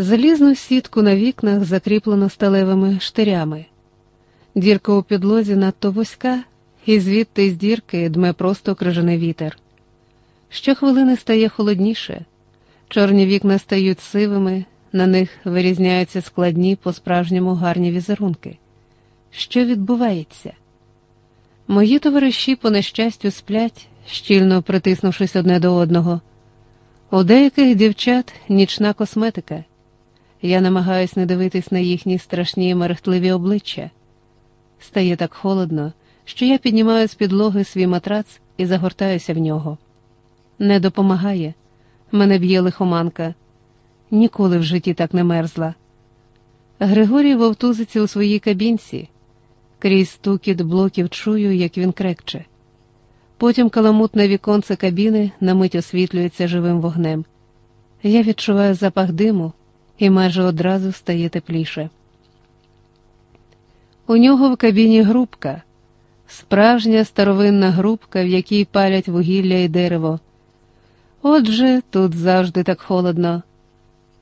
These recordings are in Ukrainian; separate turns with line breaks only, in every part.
Залізну сітку на вікнах закріплено сталевими штирями. Дірка у підлозі надто вузька, і звідти з дірки дме просто крижаний вітер. Щохвилини стає холодніше, чорні вікна стають сивими, на них вирізняються складні, по-справжньому гарні візерунки. Що відбувається? Мої товариші, по нещастю, сплять, щільно притиснувшись одне до одного. У деяких дівчат нічна косметика. Я намагаюсь не дивитись на їхні страшні мерехтливі обличчя. Стає так холодно, що я піднімаю з підлоги свій матрац і загортаюся в нього. Не допомагає, мене б'є лихоманка. Ніколи в житті так не мерзла. Григорій вовтузиться у своїй кабінці. Крізь стукіт блоків чую, як він крекче. Потім каламутне віконце кабіни на мить освітлюється живим вогнем. Я відчуваю запах диму і майже одразу стає тепліше. У нього в кабіні грубка, справжня старовинна грубка, в якій палять вугілля і дерево. Отже, тут завжди так холодно.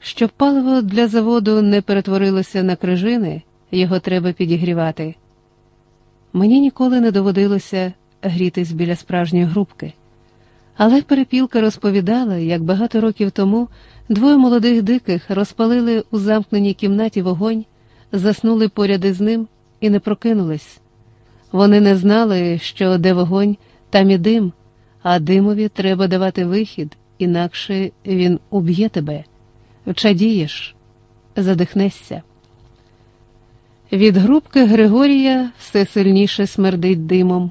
Щоб паливо для заводу не перетворилося на крижини, його треба підігрівати. Мені ніколи не доводилося грітись біля справжньої грубки, але перепілка розповідала, як багато років тому двоє молодих диких розпалили у замкненій кімнаті вогонь, заснули поряд із ним і не прокинулись. Вони не знали, що де вогонь, там і дим, а димові треба давати вихід, інакше він уб'є тебе. Вчадієш, задихнешся. Від грубки Григорія все сильніше смердить димом.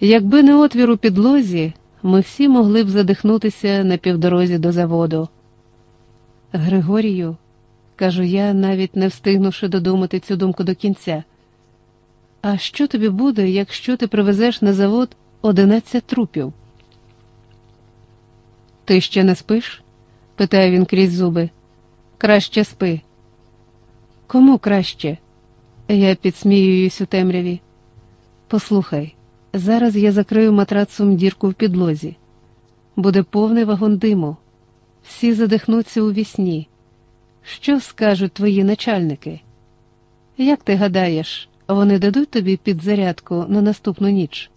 Якби не отвір у підлозі, ми всі могли б задихнутися на півдорозі до заводу. Григорію, кажу я, навіть не встигнувши додумати цю думку до кінця. А що тобі буде, якщо ти привезеш на завод одинадцять трупів? Ти ще не спиш? питає він крізь зуби. Краще спи. Кому краще? Я підсміююсь у темряві. Послухай, зараз я закрию матрацом дірку в підлозі. Буде повний вагон диму. Всі задихнуться у вісні. Що скажуть твої начальники? Як ти гадаєш, вони дадуть тобі підзарядку на наступну ніч,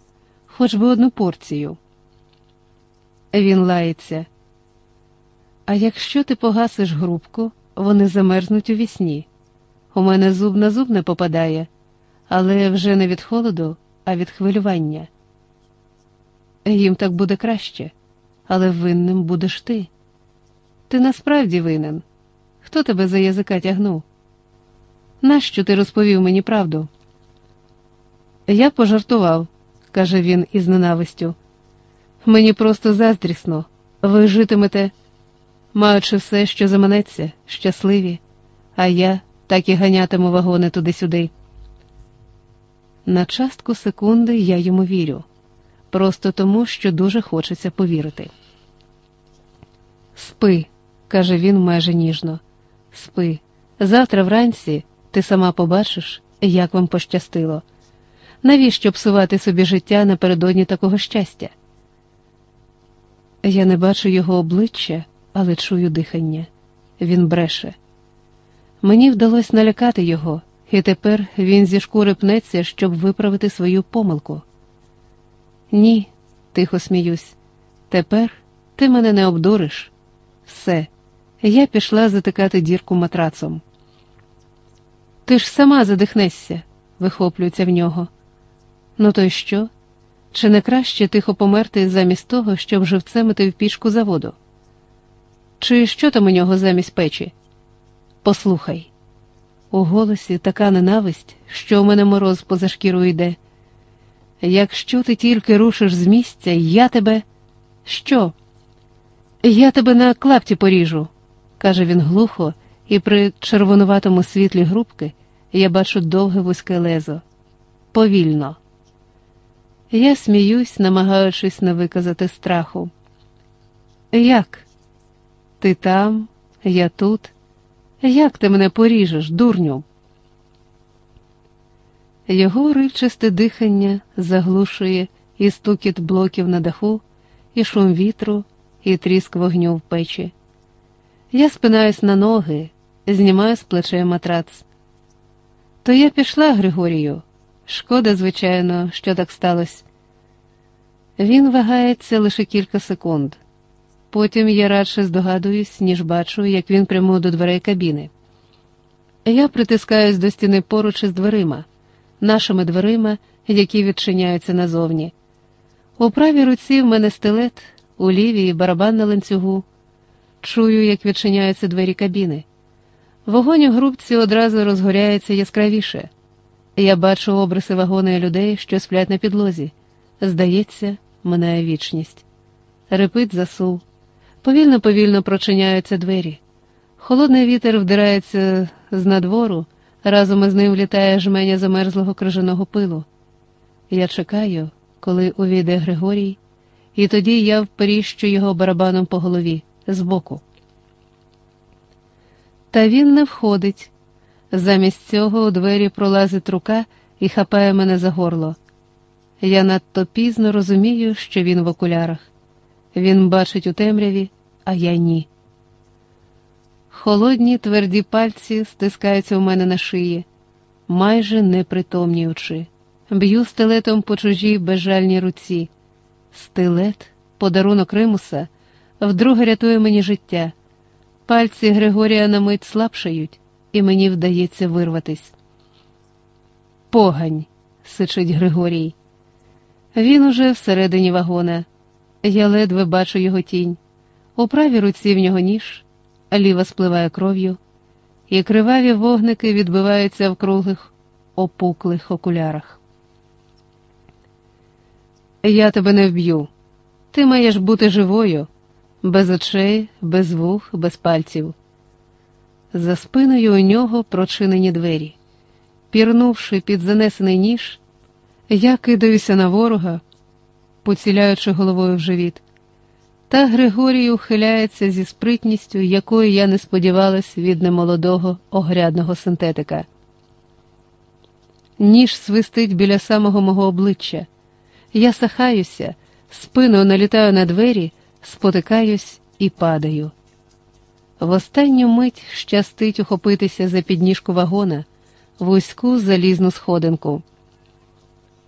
хоч би одну порцію? Він лається. А якщо ти погасиш грубку, вони замерзнуть у вісні. У мене зуб на зуб не попадає, але вже не від холоду, а від хвилювання. Їм так буде краще, але винним будеш ти. Ти насправді винен. Хто тебе за язика тягнув? Нащо ти розповів мені правду? Я пожартував, каже він із ненавистю. Мені просто заздрісно. Ви житимете, маючи все, що заманеться, щасливі, а я так і ганятиму вагони туди-сюди. На частку секунди я йому вірю, просто тому, що дуже хочеться повірити. Спи, каже він майже ніжно, спи. Завтра вранці ти сама побачиш, як вам пощастило. Навіщо псувати собі життя напередодні такого щастя? Я не бачу його обличчя, але чую дихання. Він бреше. Мені вдалося налякати його, і тепер він зі шкури пнеться, щоб виправити свою помилку. Ні, тихо сміюсь, тепер ти мене не обдуриш. Все, я пішла затикати дірку матрацом. Ти ж сама задихнешся, вихоплюється в нього. Ну то й що? Чи не краще тихо померти замість того, щоб живцем іти в пічку заводу? Чи що там у нього замість печі? Послухай. У голосі така ненависть, що у мене мороз поза шкіру йде. Якщо ти тільки рушиш з місця, я тебе. Що? Я тебе на клапті поріжу, каже він глухо, і при червонуватому світлі грубки я бачу довге вузьке лезо. Повільно. Я сміюсь, намагаючись не виказати страху. Як? Ти там, я тут. Як ти мене поріжеш, дурню? Його уривчасте дихання заглушує і стукіт блоків на даху, і шум вітру, і тріск вогню в печі. Я спинаюсь на ноги, знімаю з плечей матрац. То я пішла, Григорію. Шкода, звичайно, що так сталося. Він вагається лише кілька секунд. Потім я радше здогадуюсь, ніж бачу, як він прямує до дверей кабіни. Я притискаюсь до стіни поруч із дверима, нашими дверима, які відчиняються назовні. У правій руці в мене стилет, у лівій барабан на ланцюгу. Чую, як відчиняються двері кабіни. Вогонь у грубці одразу розгоряється яскравіше. Я бачу обриси вагона і людей, що сплять на підлозі. Здається, минає вічність. Репит засув. Повільно повільно прочиняються двері. Холодний вітер вдирається з надвору, разом із ним влітає жменя замерзлого крижаного пилу. Я чекаю, коли увійде Григорій, і тоді я вперіщу його барабаном по голові збоку. Та він не входить. Замість цього у двері пролазить рука і хапає мене за горло. Я надто пізно розумію, що він в окулярах. Він бачить у темряві, а я ні. Холодні тверді пальці стискаються у мене на шиї, майже не притомніючи. Б'ю стилетом по чужій безжальній руці. Стилет, подарунок Римуса, вдруге рятує мені життя. Пальці Григорія на мить слабшають, і мені вдається вирватись. Погань, сичить Григорій. Він уже всередині вагона. Я ледве бачу його тінь. У правій руці в нього ніж, ліва спливає кров'ю, і криваві вогники відбиваються в круглих, опуклих окулярах. Я тебе не вб'ю. Ти маєш бути живою, без очей, без вух, без пальців. За спиною у нього прочинені двері. Пірнувши під занесений ніж, я кидаюся на ворога, поціляючи головою в живіт. Та Григорій ухиляється зі спритністю, якої я не сподівалась від немолодого огрядного синтетика. Ніж свистить біля самого мого обличчя. Я сахаюся, спиною налітаю на двері, спотикаюсь і падаю. В останню мить щастить ухопитися за підніжку вагона, вузьку залізну сходинку.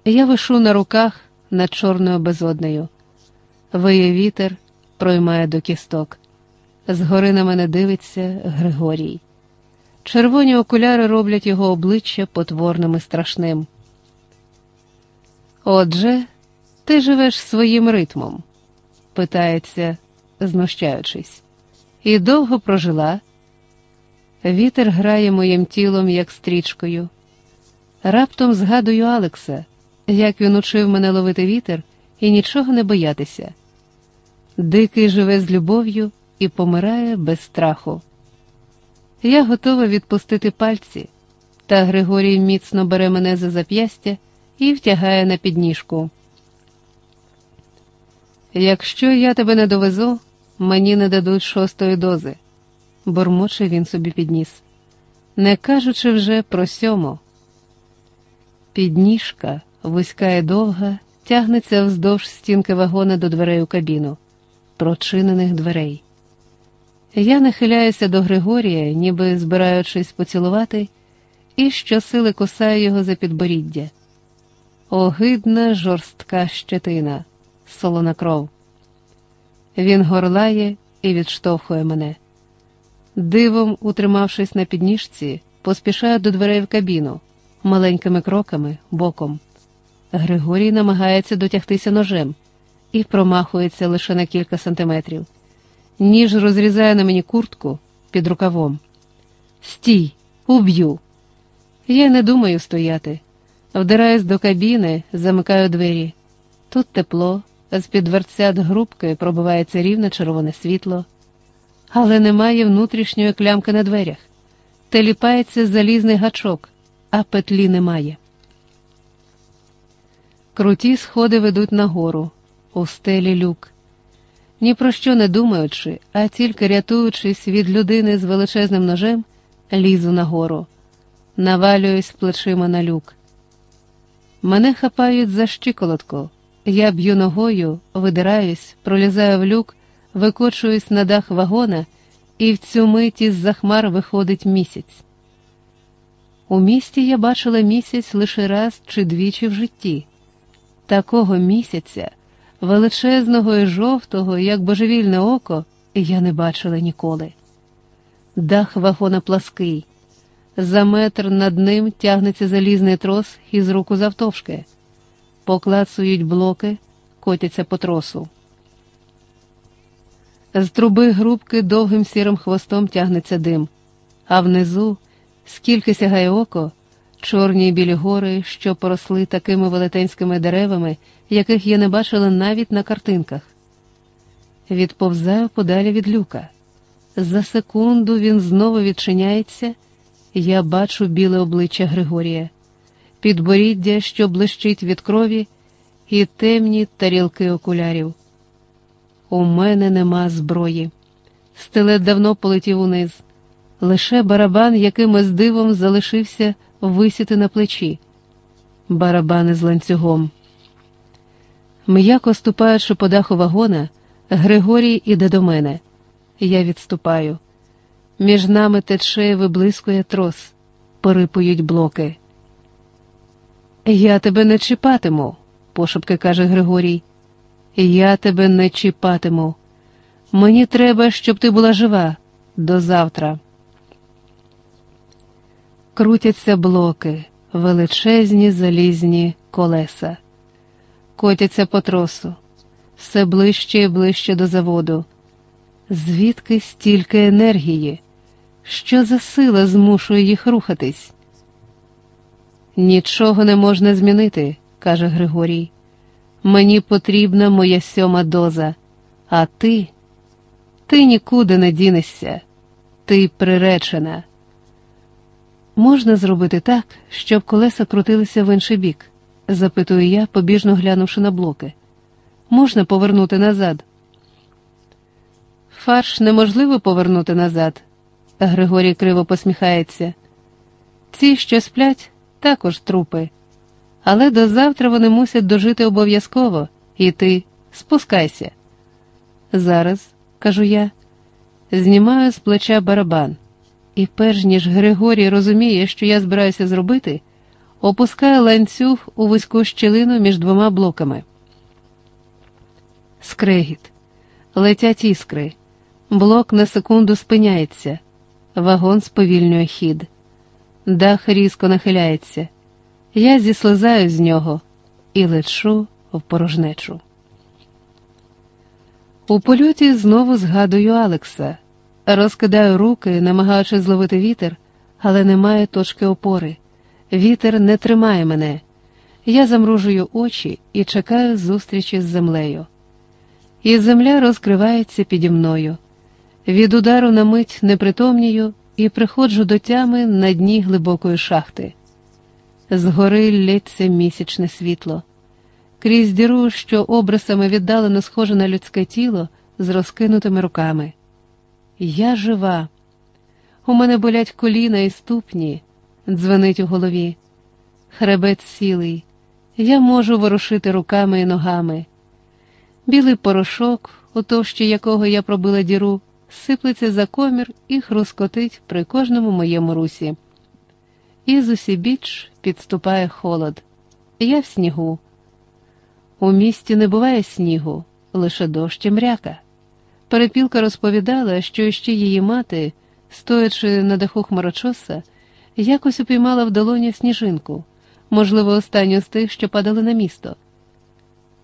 Я вишу на руках над чорною безоднею. Виє вітер, проймає до кісток. Згори на мене дивиться Григорій. Червоні окуляри роблять його обличчя потворним і страшним. Отже, ти живеш своїм ритмом? питається, знущаючись, і довго прожила. Вітер грає моїм тілом, як стрічкою. Раптом згадую Алекса, як він учив мене ловити вітер і нічого не боятися. Дикий живе з любов'ю і помирає без страху. Я готова відпустити пальці, та Григорій міцно бере мене за зап'ястя і втягає на підніжку. Якщо я тебе не довезу, мені не дадуть шостої дози, бурмоче він собі підніс, не кажучи вже про сьому. Підніжка, вузька і довга, тягнеться вздовж стінки вагона до дверей у кабіну, прочинених дверей. Я нахиляюся до Григорія, ніби збираючись поцілувати, і щосили кусаю його за підборіддя. Огидна жорстка щетина солона кров. Він горлає і відштовхує мене. Дивом, утримавшись на підніжці, поспішаю до дверей в кабіну, маленькими кроками, боком. Григорій намагається дотягтися ножем і промахується лише на кілька сантиметрів. Ніж розрізає на мені куртку під рукавом. Стій, уб'ю. Я не думаю стояти. Вдираюсь до кабіни, замикаю двері. Тут тепло, з під дверцят грубки пробивається рівне червоне світло, але немає внутрішньої клямки на дверях. Теліпається залізний гачок, а петлі немає. Круті сходи ведуть нагору, у стелі люк. Ні про що не думаючи, а тільки рятуючись від людини з величезним ножем, лізу нагору, навалююсь плечима на люк. Мене хапають за щиколотку. Я б'ю ногою, видираюсь, пролізаю в люк, викочуюсь на дах вагона і в цю мить із за хмар виходить місяць. У місті я бачила місяць лише раз чи двічі в житті. Такого місяця, величезного і жовтого, як божевільне око, я не бачила ніколи. Дах вагона плаский. За метр над ним тягнеться залізний трос із руку завтовшки. Поклацують блоки, котяться по тросу. З труби грубки довгим сірим хвостом тягнеться дим, а внизу, скільки сягає око, чорні й білі гори, що поросли такими велетенськими деревами, яких я не бачила навіть на картинках. Відповзаю подалі від люка. За секунду він знову відчиняється, я бачу біле обличчя Григорія, підборіддя, що блищить від крові, і темні тарілки окулярів. У мене нема зброї. Стилет давно полетів униз. Лише барабан якимось дивом залишився висіти на плечі. Барабани з ланцюгом. М'яко ступаючи по даху вагона, Григорій іде до мене. Я відступаю. Між нами тече і виблискує трос, порипують блоки. Я тебе не чіпатиму, пошепки каже Григорій. Я тебе не чіпатиму. Мені треба, щоб ти була жива до завтра. Крутяться блоки, величезні залізні колеса, котяться по тросу, все ближче і ближче до заводу. Звідки стільки енергії? Що за сила змушує їх рухатись? Нічого не можна змінити, каже Григорій. Мені потрібна моя сьома доза, а ти, ти нікуди не дінешся, ти приречена. Можна зробити так, щоб колеса крутилися в інший бік? запитую я, побіжно глянувши на блоки. Можна повернути назад? Фарш неможливо повернути назад. Григорій криво посміхається. Ці, що сплять, також трупи. Але до завтра вони мусять дожити обов'язково, і ти спускайся. Зараз, кажу я, знімаю з плеча барабан, і перш ніж Григорій розуміє, що я збираюся зробити, опускаю ланцюг у вузьку щілину між двома блоками. Скрегіт, летять іскри, блок на секунду спиняється, вагон сповільнює хід, дах різко нахиляється. Я зіслизаю з нього і лечу в порожнечу. У польоті знову згадую Алекса, розкидаю руки, намагаючись зловити вітер, але немає точки опори. Вітер не тримає мене. Я замружую очі і чекаю зустрічі з землею. І земля розкривається піді мною. Від удару на мить непритомнію і приходжу до тями на дні глибокої шахти. Згори лється місячне світло. Крізь діру, що обрисами віддалено схоже на людське тіло з розкинутими руками. Я жива. У мене болять коліна і ступні, дзвенить у голові. Хребет сілий, я можу ворушити руками і ногами. Білий порошок, у товщі якого я пробила діру, сиплеться за комір і хрускотить при кожному моєму русі. І з усібіч підступає холод. Я в снігу. У місті не буває снігу, лише дощ і мряка. Перепілка розповідала, що ще її мати, стоячи на даху хмарочоса, якось упіймала в долоні сніжинку, можливо, останню з тих, що падали на місто.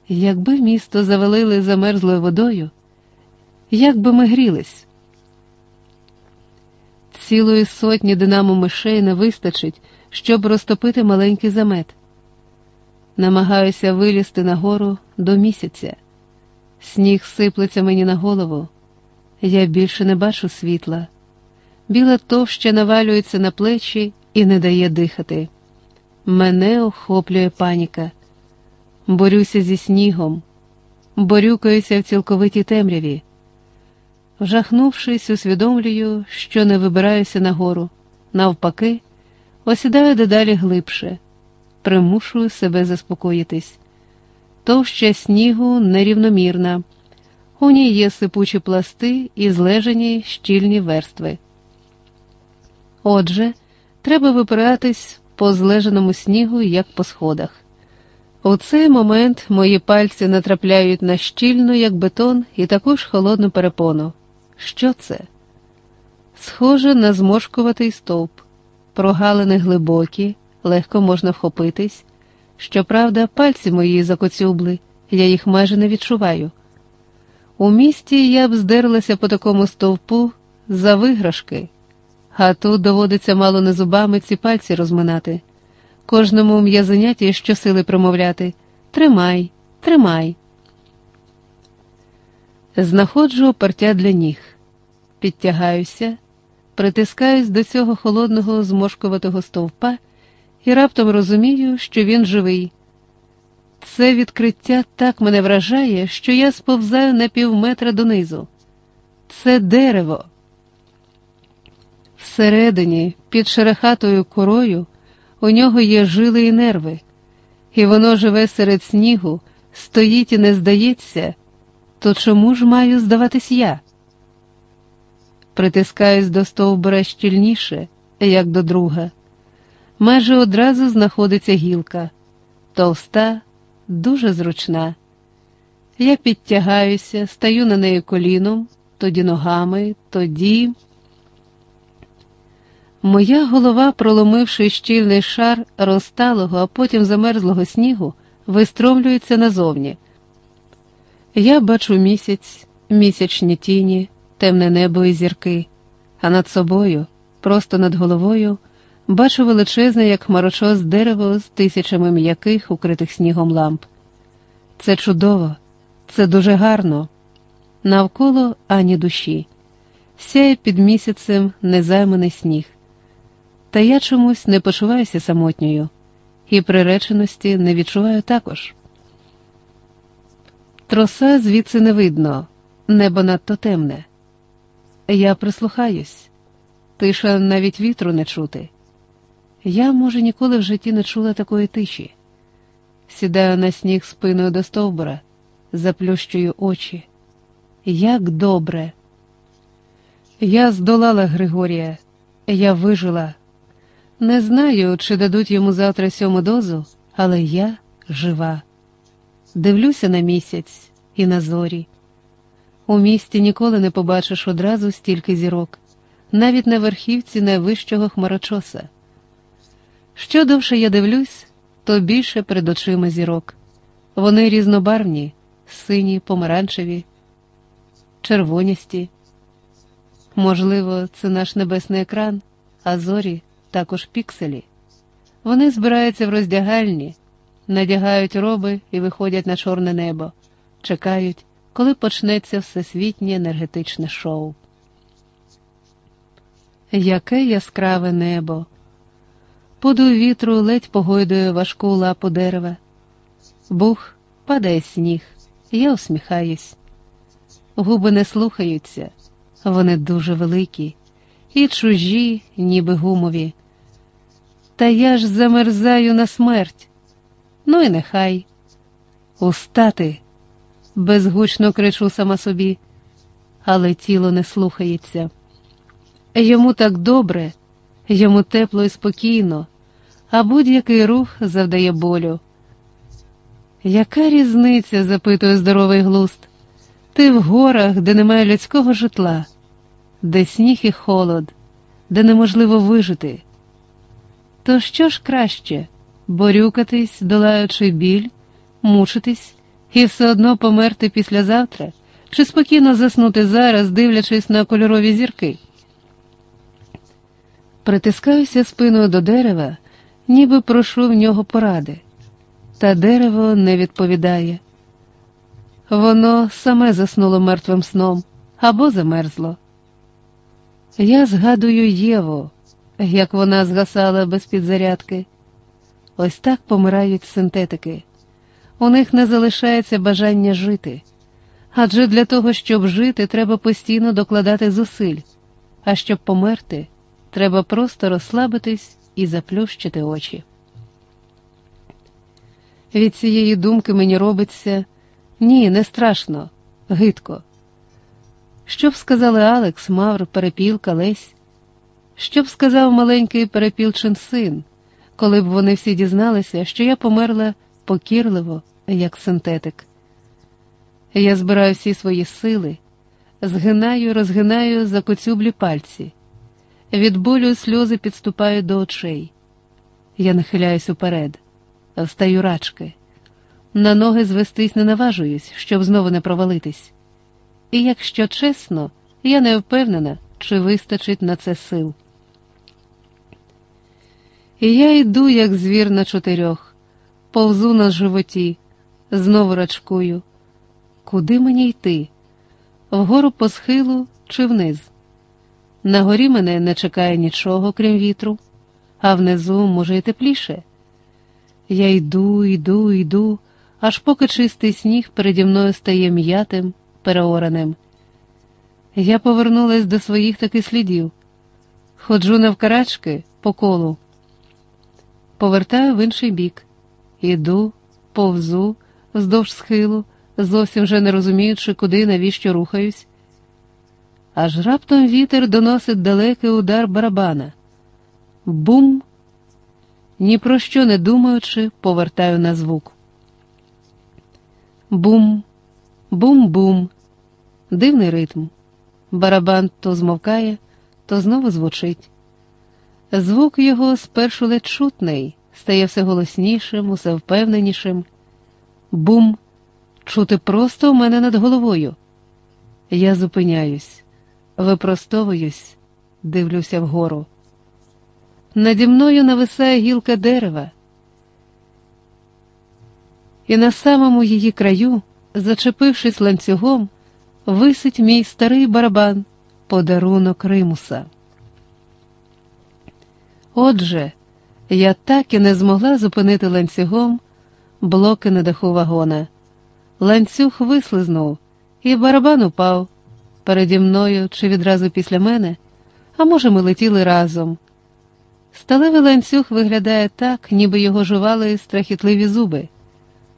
Якби місто завалили замерзлою водою, як би ми грілись? Цілої сотні динамо мишей не вистачить, щоб розтопити маленький замет. Намагаюся вилізти нагору до місяця. Сніг сиплеться мені на голову. Я більше не бачу світла. Біла товща навалюється на плечі і не дає дихати. Мене охоплює паніка. Борюся зі снігом, борюкаюся в цілковитій темряві. Вжахнувшись, усвідомлюю, що не вибираюся нагору. Навпаки, осідаю дедалі глибше, примушую себе заспокоїтись. Товща снігу нерівномірна, У ній є сипучі пласти і злежені щільні верстви. Отже, треба випиратись по злеженому снігу, як по сходах. У цей момент мої пальці натрапляють на щільну, як бетон, і таку ж холодну перепону. Що це? Схоже на зморшкуватий стовп, прогалини глибокі, легко можна вхопитись. Щоправда, пальці мої закоцюбли, я їх майже не відчуваю. У місті я б здерлася по такому стовпу за виграшки, а тут доводиться мало не зубами ці пальці розминати. Кожному м'язеняті щосили промовляти Тримай, тримай. Знаходжу опертя для ніг, підтягаюся, притискаюсь до цього холодного зморшкуватого стовпа і раптом розумію, що він живий. Це відкриття так мене вражає, що я сповзаю на півметра донизу. Це дерево. Всередині, під шерехатою корою, у нього є жили і нерви, і воно живе серед снігу, стоїть і не здається, то чому ж маю здаватись я? Притискаюсь до стовбура щільніше, як до друга. Майже одразу знаходиться гілка, товста, дуже зручна. Я підтягаюся, стаю на неї коліном, тоді ногами, тоді. Моя голова, проломивши щільний шар розталого, а потім замерзлого снігу, вистромлюється назовні. Я бачу місяць, місячні тіні, темне небо і зірки, а над собою, просто над головою, бачу величезне, як хмарочос дерево з тисячами м'яких, укритих снігом ламп. Це чудово, це дуже гарно. Навколо ані душі, сяє під місяцем незайманий сніг. Та я чомусь не почуваюся самотньою, і приреченості не відчуваю також. Троса звідси не видно, небо надто темне. Я прислухаюсь, тиша навіть вітру не чути. Я, може, ніколи в житті не чула такої тиші. Сідаю на сніг спиною до стовбура, заплющую очі. Як добре! Я здолала Григорія, я вижила. Не знаю, чи дадуть йому завтра сьому дозу, але я жива. Дивлюся на місяць і на зорі. У місті ніколи не побачиш одразу стільки зірок, навіть на верхівці найвищого хмарочоса. Що довше я дивлюсь, то більше перед очима зірок. Вони різнобарвні, сині, помаранчеві, червоністі. Можливо, це наш небесний екран, а зорі також пікселі. Вони збираються в роздягальні, надягають роби і виходять на чорне небо, чекають, коли почнеться всесвітнє енергетичне шоу. Яке яскраве небо! Подуй вітру ледь погойдує важку лапу дерева. Бух, падає сніг, я усміхаюсь. Губи не слухаються, вони дуже великі, і чужі, ніби гумові. Та я ж замерзаю на смерть. Ну і нехай. Устати, безгучно кричу сама собі, але тіло не слухається. Йому так добре, йому тепло і спокійно а будь-який рух завдає болю. Яка різниця? запитує здоровий глуст. Ти в горах, де немає людського житла, де сніг і холод, де неможливо вижити. То що ж краще борюкатись, долаючи біль, мучитись і все одно померти післязавтра, чи спокійно заснути зараз, дивлячись на кольорові зірки? Притискаюся спиною до дерева ніби прошу в нього поради, та дерево не відповідає. Воно саме заснуло мертвим сном або замерзло. Я згадую Єву, як вона згасала без підзарядки. Ось так помирають синтетики. У них не залишається бажання жити. Адже для того, щоб жити, треба постійно докладати зусиль, а щоб померти, треба просто розслабитись і заплющити очі. Від цієї думки мені робиться ні, не страшно, гидко. Що б сказали Алекс, Мавр, Перепілка, Лесь? Що б сказав маленький перепілчин син, коли б вони всі дізналися, що я померла покірливо, як синтетик? Я збираю всі свої сили, згинаю, розгинаю закоцюблі пальці. Від болю сльози підступають до очей. Я нахиляюсь уперед, встаю рачки. На ноги звестись не наважуюсь, щоб знову не провалитись. І якщо чесно, я не впевнена, чи вистачить на це сил. І я йду, як звір на чотирьох, повзу на животі, знову рачкую. Куди мені йти? Вгору по схилу чи вниз? На горі мене не чекає нічого, крім вітру, а внизу, може, і тепліше. Я йду, йду, йду, аж поки чистий сніг переді мною стає м'ятим, переораним. Я повернулась до своїх таких слідів, ходжу навкарачки по колу, повертаю в інший бік, іду, повзу вздовж схилу, зовсім вже не розуміючи, куди навіщо рухаюсь. Аж раптом вітер доносить далекий удар барабана. Бум! Ні про що не думаючи, повертаю на звук. Бум, бум-бум, дивний ритм. Барабан то змовкає, то знову звучить. Звук його спершу ледь чутний, стає все голоснішим, усе впевненішим. Бум! Чути просто у мене над головою. Я зупиняюсь, випростовуюсь, дивлюся вгору. Наді мною нависає гілка дерева, і на самому її краю, зачепившись ланцюгом, висить мій старий барабан, подарунок Римуса. Отже, я так і не змогла зупинити ланцюгом блоки на даху вагона. Ланцюг вислизнув, і барабан упав переді мною чи відразу після мене, а може, ми летіли разом. Сталевий ланцюг виглядає так, ніби його жували страхітливі зуби,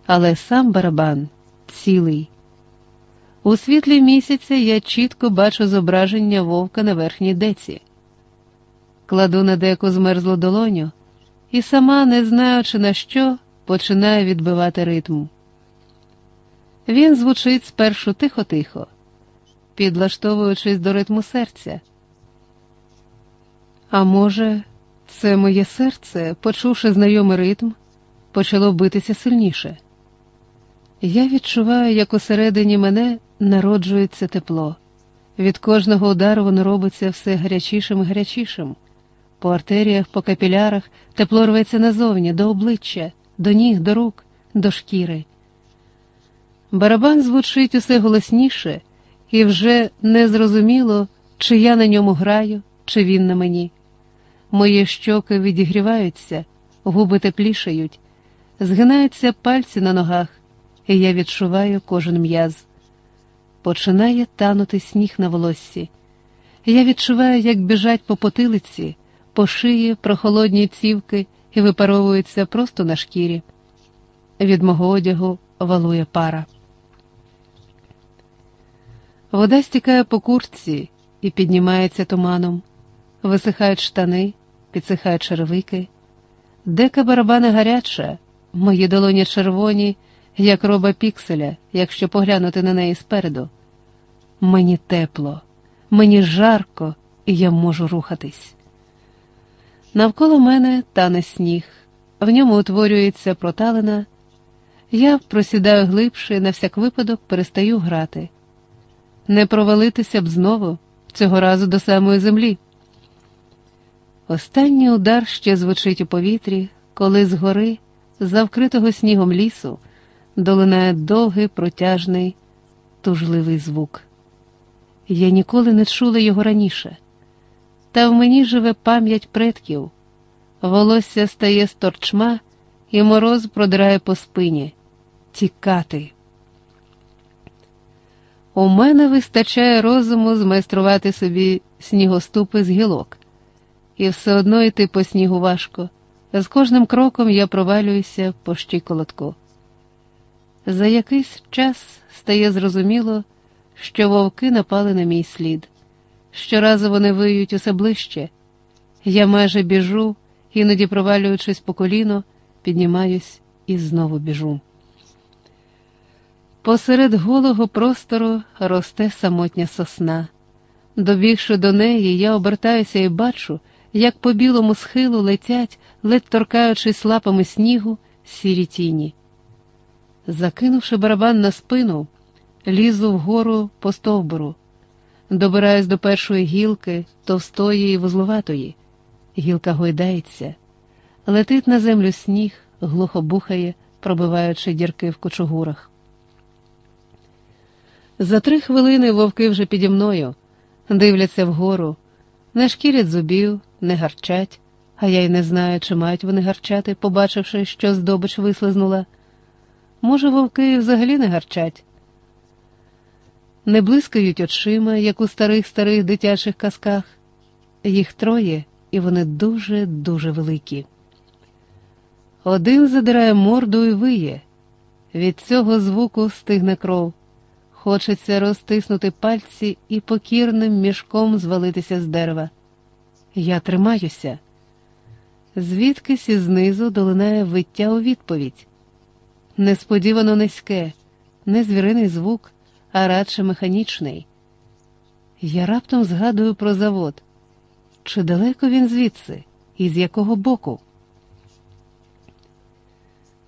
але сам барабан цілий. У світлі місяця я чітко бачу зображення вовка на верхній деці. Кладу на деку змерзлу долоню і сама, не знаючи на що, починаю відбивати ритм. Він звучить спершу тихо-тихо, підлаштовуючись до ритму серця. А може, це моє серце, почувши знайомий ритм, почало битися сильніше. Я відчуваю, як усередині мене народжується тепло. Від кожного удару воно робиться все гарячішим і гарячішим. По артеріях, по капілярах тепло рветься назовні, до обличчя, до ніг, до рук, до шкіри. Барабан звучить усе голосніше, і вже не зрозуміло, чи я на ньому граю, чи він на мені. Мої щоки відігріваються, губи теплішають, згинаються пальці на ногах, і я відчуваю кожен м'яз. Починає танути сніг на волоссі. Я відчуваю, як біжать по потилиці, по шиї прохолодні цівки і випаровуються просто на шкірі. Від мого одягу валує пара. Вода стікає по куртці і піднімається туманом, висихають штани, підсихають червики. Дека барабана гаряча, мої долоні червоні, як роба пікселя, якщо поглянути на неї спереду. Мені тепло, мені жарко, і я можу рухатись. Навколо мене тане сніг, в ньому утворюється проталина. Я просідаю глибше, на всяк випадок перестаю грати не провалитися б знову, цього разу до самої землі. Останній удар ще звучить у повітрі, коли згори, за вкритого снігом лісу, долинає довгий протяжний, тужливий звук. Я ніколи не чула його раніше, та в мені живе пам'ять предків, волосся стає з торчма, і мороз продирає по спині. Тікати. У мене вистачає розуму змайструвати собі снігоступи з гілок, і все одно йти по снігу важко. З кожним кроком я провалююся по щиколотку. За якийсь час стає зрозуміло, що вовки напали на мій слід. Щоразу вони виють усе ближче. Я майже біжу, іноді, провалюючись по коліно, піднімаюсь і знову біжу. Посеред голого простору росте самотня сосна. Добігши до неї, я обертаюся і бачу, як по білому схилу летять, ледь торкаючись лапами снігу, сірі тіні. Закинувши барабан на спину, лізу вгору по стовбуру, добираюсь до першої гілки, товстої і вузловатої. Гілка гойдається, летить на землю сніг, глухо бухає, пробиваючи дірки в кучугурах. За три хвилини вовки вже піді мною, дивляться вгору, не шкірять зубів, не гарчать, а я й не знаю, чи мають вони гарчати, побачивши, що здобич вислизнула. Може, вовки взагалі не гарчать, не блискають очима, як у старих старих дитячих казках. Їх троє, і вони дуже, дуже великі. Один задирає морду і виє. Від цього звуку стигне кров. Хочеться розтиснути пальці і покірним мішком звалитися з дерева. Я тримаюся. Звідкись знизу долинає виття у відповідь. Несподівано низьке, не звіриний звук, а радше механічний. Я раптом згадую про завод. Чи далеко він звідси, і з якого боку?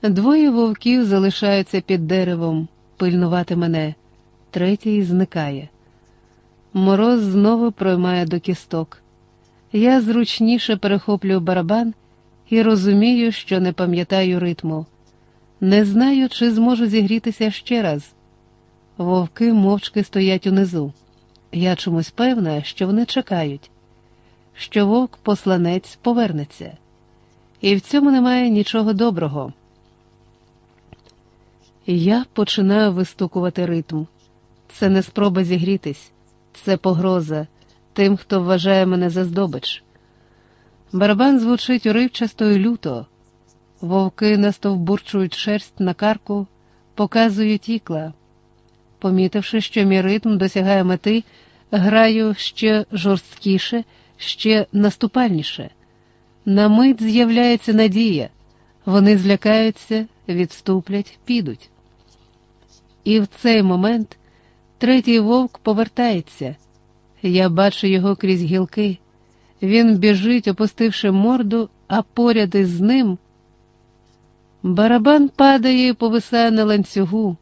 Двоє вовків залишаються під деревом, пильнувати мене, третій зникає. Мороз знову проймає до кісток. Я зручніше перехоплюю барабан і розумію, що не пам'ятаю ритму. Не знаю, чи зможу зігрітися ще раз. Вовки мовчки стоять унизу. Я чомусь певна, що вони чекають, що вовк посланець повернеться, і в цьому немає нічого доброго. Я починаю вистукувати ритм. Це не спроба зігрітись, це погроза тим, хто вважає мене за здобич. Барабан звучить уривчасто і люто. Вовки настовбурчують шерсть на карку, показують ікла. Помітивши, що мій ритм досягає мети, граю ще жорсткіше, ще наступальніше. На мить з'являється надія, вони злякаються, відступлять, підуть. І в цей момент третій вовк повертається. Я бачу його крізь гілки. Він біжить, опустивши морду, а поряд із ним. Барабан падає і повисає на ланцюгу,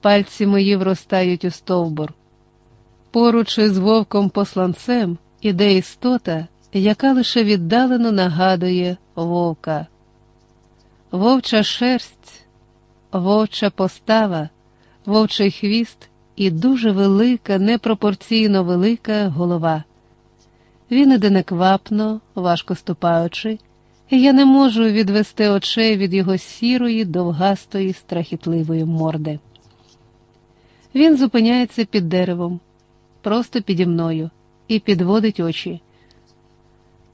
пальці мої вростають у стовбур. Поруч із вовком посланцем іде істота, яка лише віддалено нагадує вовка. Вовча шерсть, вовча постава, вовчий хвіст і дуже велика, непропорційно велика голова. Він іде неквапно, важко ступаючи, і я не можу відвести очей від його сірої, довгастої, страхітливої морди. Він зупиняється під деревом, просто піді мною, і підводить очі.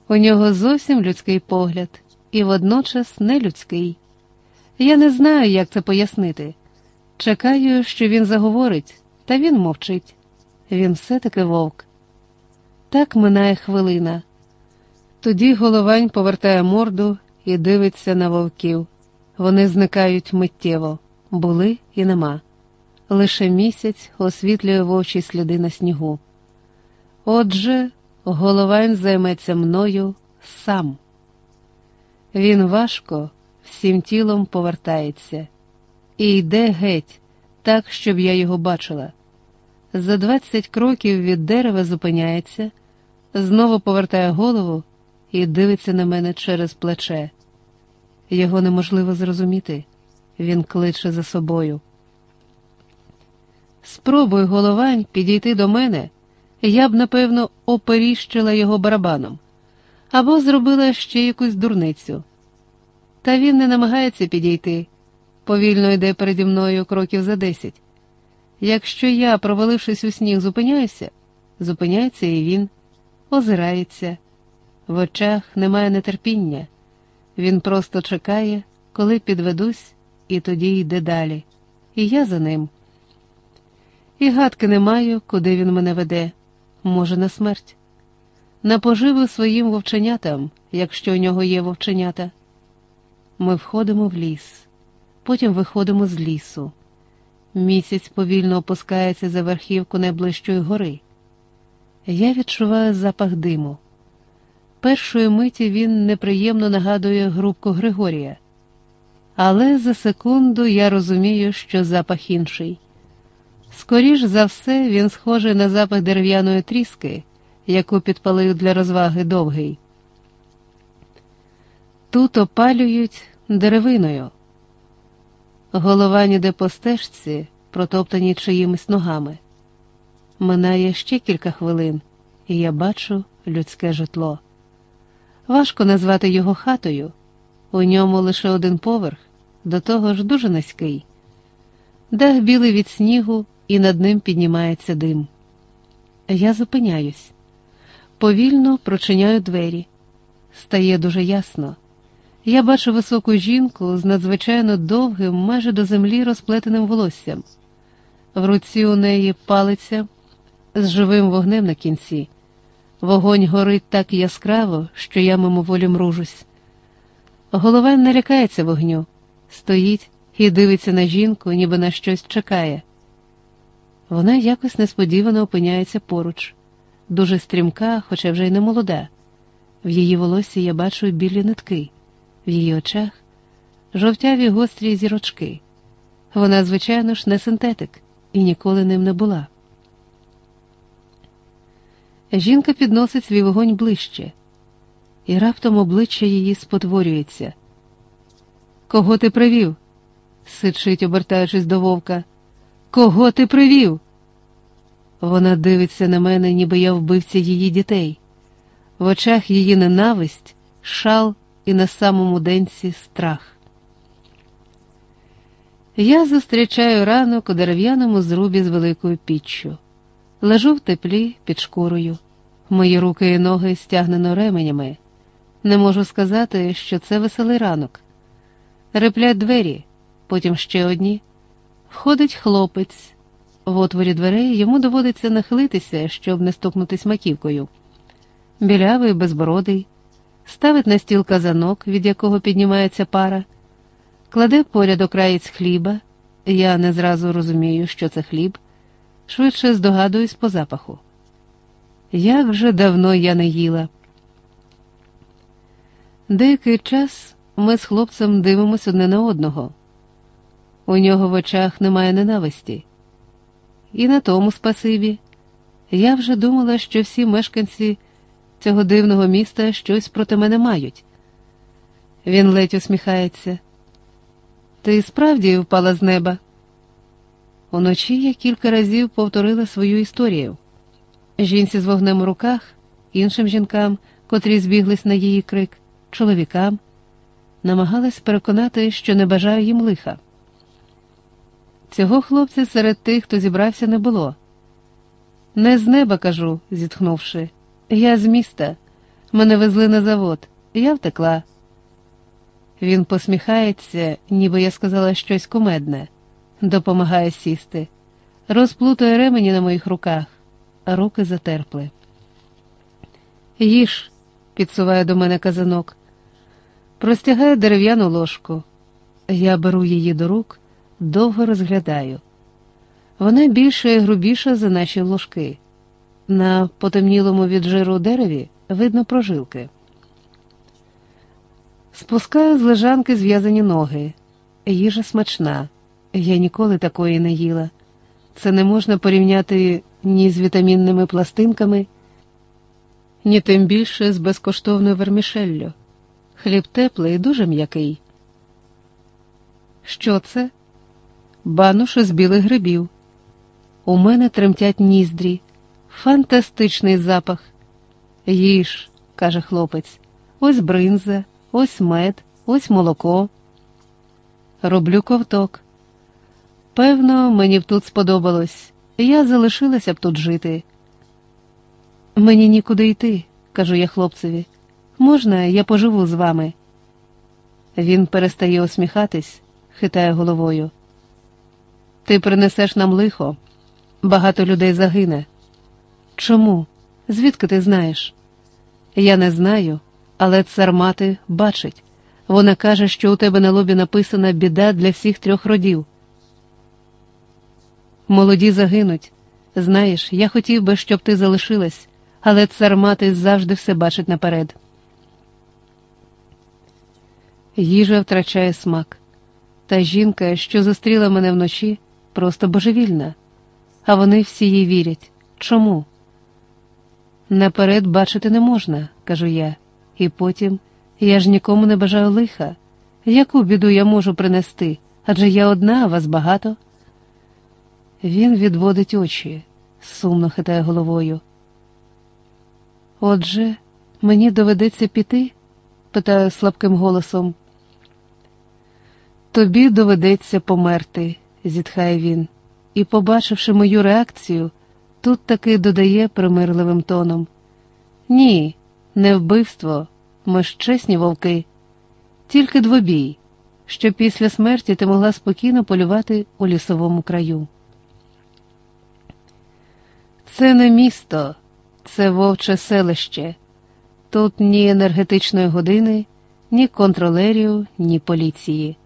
У нього зовсім людський погляд, і водночас нелюдський. Я не знаю, як це пояснити. Чекаю, що він заговорить, та він мовчить. Він все-таки вовк. Так минає хвилина. Тоді головань повертає морду і дивиться на вовків. Вони зникають миттєво, були і нема. Лише місяць освітлює вовчі сліди на снігу. Отже, головань займеться мною сам. Він важко, всім тілом повертається і йде геть, так, щоб я його бачила. За двадцять кроків від дерева зупиняється, знову повертає голову і дивиться на мене через плече. Його неможливо зрозуміти, він кличе за собою. Спробуй, головань, підійти до мене, я б, напевно, оперіщила його барабаном або зробила ще якусь дурницю. Та він не намагається підійти, повільно йде переді мною кроків за десять. Якщо я, провалившись у сніг, зупиняюся, зупиняється і він, озирається. В очах немає нетерпіння. Він просто чекає, коли підведусь, і тоді йде далі. І я за ним. І гадки не маю, куди він мене веде, може, на смерть. На поживу своїм вовченятам, якщо у нього є вовченята. Ми входимо в ліс, потім виходимо з лісу. Місяць повільно опускається за верхівку найближчої гори. Я відчуваю запах диму. Першої миті він неприємно нагадує грубку Григорія, але за секунду я розумію, що запах інший. Скоріш за все, він схожий на запах дерев'яної тріски, яку підпалив для розваги довгий. Тут опалюють деревиною. Голова ніде по стежці, протоптані чиїмись ногами. Минає ще кілька хвилин, і я бачу людське житло. Важко назвати його хатою, у ньому лише один поверх, до того ж дуже низький. Дах білий від снігу, і над ним піднімається дим. Я зупиняюсь, повільно прочиняю двері. Стає дуже ясно. Я бачу високу жінку з надзвичайно довгим, майже до землі розплетеним волоссям. В руці у неї палиця з живим вогнем на кінці. Вогонь горить так яскраво, що я мимоволі мружусь. Голова не лякається вогню, стоїть і дивиться на жінку, ніби на щось чекає. Вона якось несподівано опиняється поруч, дуже стрімка, хоча вже й не молода. В її волосі я бачу білі нитки, в її очах жовтяві гострі зірочки. Вона, звичайно ж, не синтетик і ніколи ним не була. Жінка підносить свій вогонь ближче, і раптом обличчя її спотворюється. Кого ти привів? сичить, обертаючись до вовка. Кого ти привів? Вона дивиться на мене, ніби я вбивця її дітей. В очах її ненависть, шал і на самому денці страх. Я зустрічаю ранок у дерев'яному зрубі з великою піччю. Лежу в теплі під шкурою. Мої руки і ноги стягнено ременями. Не можу сказати, що це веселий ранок. Реплять двері, потім ще одні. Входить хлопець. В отворі дверей йому доводиться нахилитися, щоб не стукнутись маківкою. Білявий, безбородий, ставить на стіл казанок, від якого піднімається пара, кладе поряд окраєць хліба. Я не зразу розумію, що це хліб, швидше здогадуюсь по запаху. Як же давно я не їла. Деякий час ми з хлопцем дивимося одне на одного. У нього в очах немає ненависті. І на тому спасибі. Я вже думала, що всі мешканці цього дивного міста щось проти мене мають. Він ледь усміхається. Ти справді впала з неба. Уночі я кілька разів повторила свою історію. Жінці з вогнем у руках, іншим жінкам, котрі збіглись на її крик, чоловікам, намагалась переконати, що не бажаю їм лиха. Цього хлопця серед тих, хто зібрався, не було. Не з неба кажу, зітхнувши. Я з міста. Мене везли на завод, я втекла. Він посміхається, ніби я сказала щось кумедне, допомагає сісти, розплутує ремені на моїх руках, руки затерпли. Їж, підсуває до мене казанок, простягає дерев'яну ложку. Я беру її до рук довго розглядаю. Вона більша і грубіша за наші ложки. На потемнілому від жиру дереві видно прожилки. Спускаю з лежанки зв'язані ноги. Їжа смачна. Я ніколи такої не їла. Це не можна порівняти ні з вітамінними пластинками, ні тим більше з безкоштовною вермішеллю. Хліб теплий дуже м'який. Що це? бануш із білих грибів. У мене тремтять ніздрі, фантастичний запах. Їж, каже хлопець, ось бринза, ось мед, ось молоко. Роблю ковток. Певно, мені б тут сподобалось, я залишилася б тут жити. Мені нікуди йти, кажу я хлопцеві. Можна, я поживу з вами. Він перестає усміхатись, хитає головою. Ти принесеш нам лихо. багато людей загине. Чому? Звідки ти знаєш? Я не знаю, але цар мати бачить. Вона каже, що у тебе на лобі написана біда для всіх трьох родів. Молоді загинуть. Знаєш, я хотів би, щоб ти залишилась, але цар мати завжди все бачить наперед. Їжа втрачає смак. Та жінка, що зустріла мене вночі, просто божевільна, а вони всі їй вірять. Чому? Наперед бачити не можна, кажу я, і потім я ж нікому не бажаю лиха. Яку біду я можу принести? Адже я одна, а вас багато. Він відводить очі, сумно хитає головою. Отже, мені доведеться піти? питаю слабким голосом. Тобі доведеться померти, зітхає він, і, побачивши мою реакцію, тут таки додає примирливим тоном: Ні, не вбивство, ми ж чесні вовки, тільки двобій, щоб після смерті ти могла спокійно полювати у лісовому краю. Це не місто, це вовче селище. Тут ні енергетичної години, ні контролерів, ні поліції.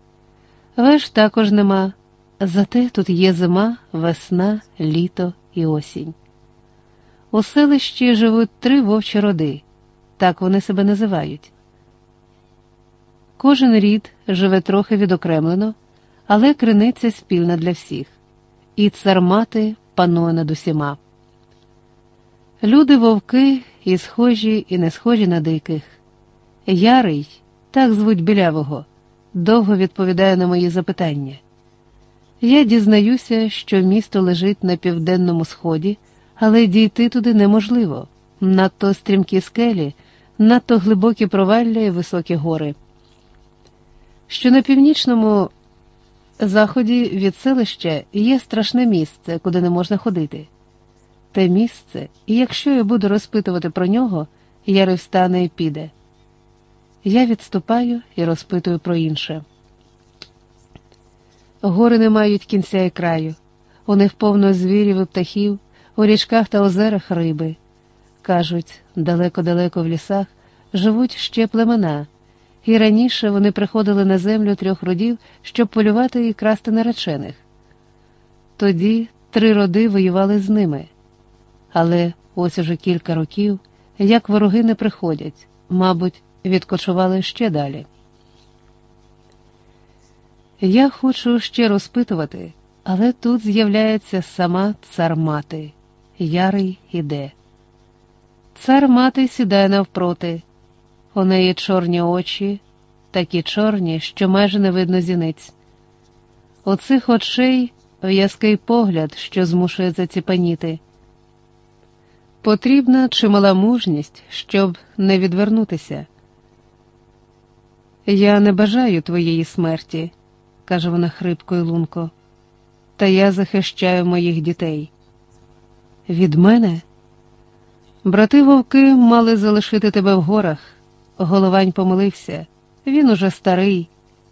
Веж також нема, зате тут є зима, весна, літо і осінь. У селищі живуть три вовчі роди, так вони себе називають. Кожен рід живе трохи відокремлено, але криниця спільна для всіх, і цармати панує над усіма. Люди вовки і схожі, і не схожі на диких. Ярий, так звуть білявого, довго відповідає на мої запитання. Я дізнаюся, що місто лежить на південному сході, але дійти туди неможливо. Надто стрімкі скелі, надто глибокі провалля і високі гори. Що на північному заході від селища є страшне місце, куди не можна ходити те місце, і якщо я буду розпитувати про нього, Яри встане і піде. Я відступаю і розпитую про інше. Гори не мають кінця і краю, у них повно звірів і птахів, у річках та озерах риби. Кажуть, далеко-далеко в лісах живуть ще племена, і раніше вони приходили на землю трьох родів, щоб полювати і красти наречених. Тоді три роди воювали з ними. Але ось уже кілька років, як вороги не приходять, мабуть, відкочували ще далі. Я хочу ще розпитувати, але тут з'являється сама цар мати. Ярий іде. Цар мати сідає навпроти. У неї чорні очі, такі чорні, що майже не видно зіниць. У цих очей в'язкий погляд, що змушує заціпаніти. Потрібна чимала мужність, щоб не відвернутися. Я не бажаю твоєї смерті, каже вона хрипко і лунко, та я захищаю моїх дітей. Від мене? Брати вовки мали залишити тебе в горах. Головань помилився. Він уже старий,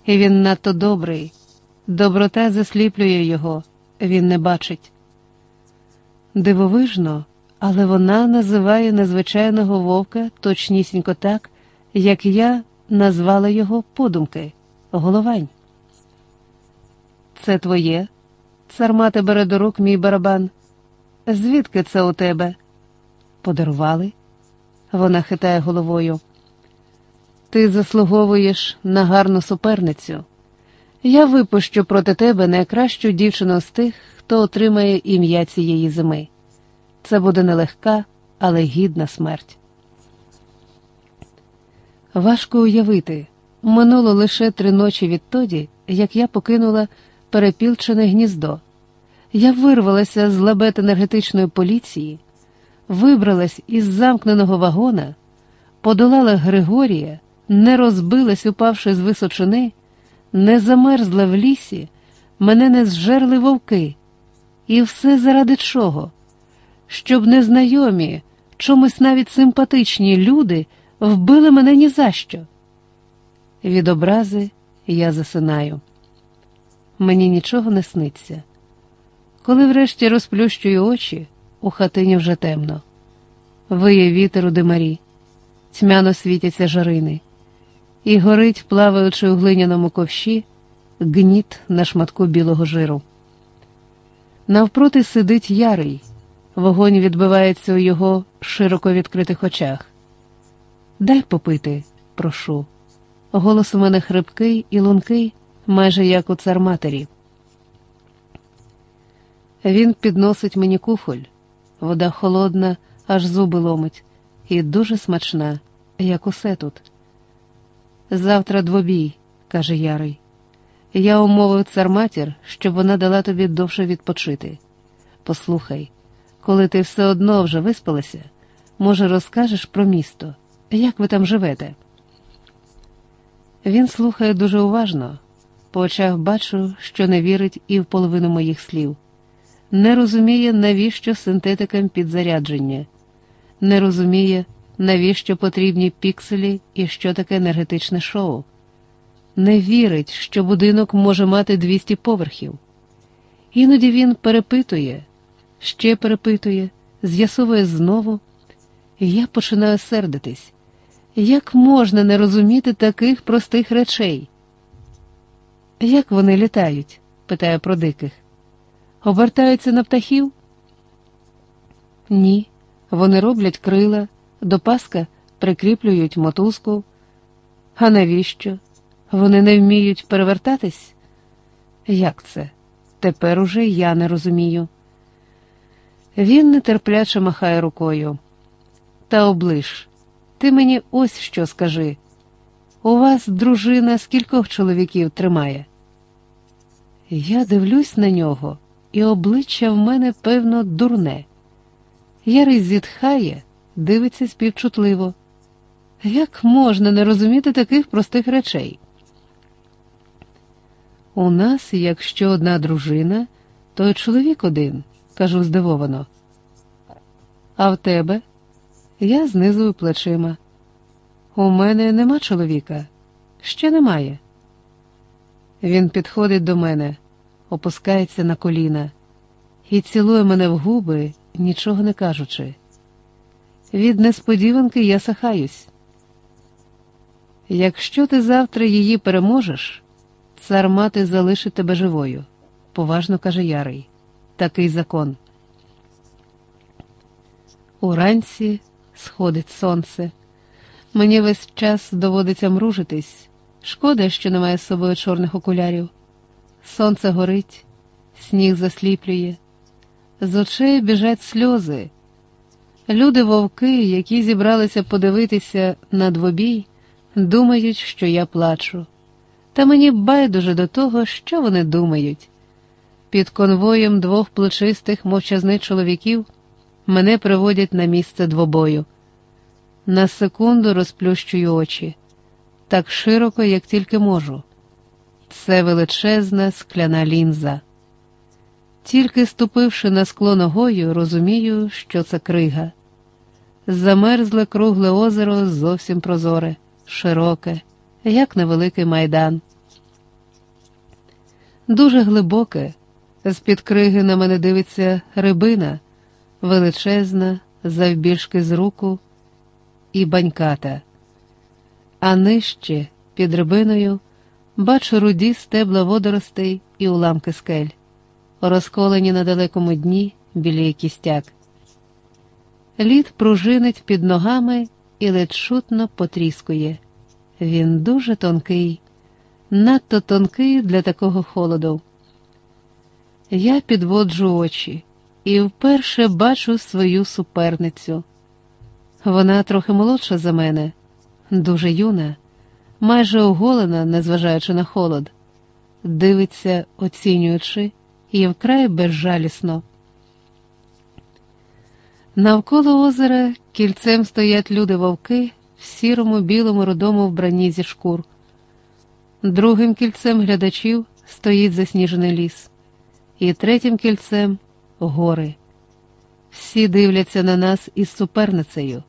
і він надто добрий. Доброта засліплює його, він не бачить. Дивовижно але вона називає незвичайного вовка точнісінько так, як я назвала його подумки головань. Це твоє? Цармати бере до рук мій барабан. Звідки це у тебе? Подарували? Вона хитає головою. Ти заслуговуєш на гарну суперницю. Я випущу проти тебе найкращу дівчину з тих, хто отримає ім'я цієї зими. Це буде нелегка, але гідна смерть. Важко уявити минуло лише три ночі відтоді, як я покинула перепілчене гніздо. Я вирвалася з лабет енергетичної поліції, вибралась із замкненого вагона, подолала Григорія, не розбилась, упавши з височини, не замерзла в лісі, мене не зжерли вовки. І все заради чого? щоб незнайомі, чомусь навіть симпатичні люди вбили мене ні за що. Від образи я засинаю. Мені нічого не сниться. Коли врешті розплющую очі, у хатині вже темно. Виє вітер у димарі, тьмяно світяться жарини, і горить, плаваючи у глиняному ковші, гніт на шматку білого жиру. Навпроти сидить ярий, вогонь відбивається у його широко відкритих очах. Дай попити, прошу. Голос у мене хрипкий і лункий, майже як у цар матері. Він підносить мені куфоль, вода холодна, аж зуби ломить, і дуже смачна, як усе тут. Завтра двобій, каже Ярий. Я умовив цар матір, щоб вона дала тобі довше відпочити. Послухай, коли ти все одно вже виспалася, може, розкажеш про місто, як ви там живете? Він слухає дуже уважно, по очах бачу, що не вірить і в половину моїх слів, не розуміє, навіщо синтетикам підзарядження, не розуміє, навіщо потрібні пікселі і що таке енергетичне шоу не вірить, що будинок може мати 200 поверхів. Іноді він перепитує, ще перепитує, з'ясовує знову, я починаю сердитись. Як можна не розуміти таких простих речей? Як вони літають? питає про диких. Обертаються на птахів? Ні, вони роблять крила, до паска прикріплюють мотузку. А навіщо? Вони не вміють перевертатись? Як це? Тепер уже я не розумію. Він нетерпляче махає рукою. Та облиш, ти мені ось що скажи. У вас дружина скількох чоловіків тримає? Я дивлюсь на нього, і обличчя в мене, певно, дурне. Ярий зітхає, дивиться співчутливо. Як можна не розуміти таких простих речей? У нас, якщо одна дружина, то чоловік один, кажу здивовано. А в тебе? Я знизую плечима. У мене нема чоловіка, ще немає. Він підходить до мене, опускається на коліна і цілує мене в губи, нічого не кажучи. Від несподіванки я сахаюсь. Якщо ти завтра її переможеш. Цар мати залишить тебе живою, поважно каже Ярий. Такий закон. Уранці сходить сонце. Мені весь час доводиться мружитись. Шкода, що немає з собою чорних окулярів. Сонце горить, сніг засліплює, з очей біжать сльози. Люди вовки, які зібралися подивитися на двобій, думають, що я плачу. Та мені байдуже до того, що вони думають. Під конвоєм двох плечистих мовчазних чоловіків мене приводять на місце двобою. На секунду розплющую очі так широко, як тільки можу. Це величезна скляна лінза. Тільки ступивши на скло ногою, розумію, що це крига. Замерзле кругле озеро зовсім прозоре, широке, як невеликий майдан дуже глибоке, з-під криги на мене дивиться рибина, величезна, завбільшки з руку і баньката. А нижче, під рибиною, бачу руді стебла водоростей і уламки скель, розколені на далекому дні білі кістяк. Лід пружинить під ногами і ледь шутно потріскує. Він дуже тонкий надто тонкий для такого холоду. Я підводжу очі і вперше бачу свою суперницю. Вона трохи молодша за мене, дуже юна, майже оголена, незважаючи на холод, дивиться, оцінюючи, і вкрай безжалісно. Навколо озера кільцем стоять люди вовки в сірому білому рудому вбранні зі шкур. Другим кільцем глядачів стоїть засніжений ліс, і третім кільцем гори. Всі дивляться на нас із суперницею,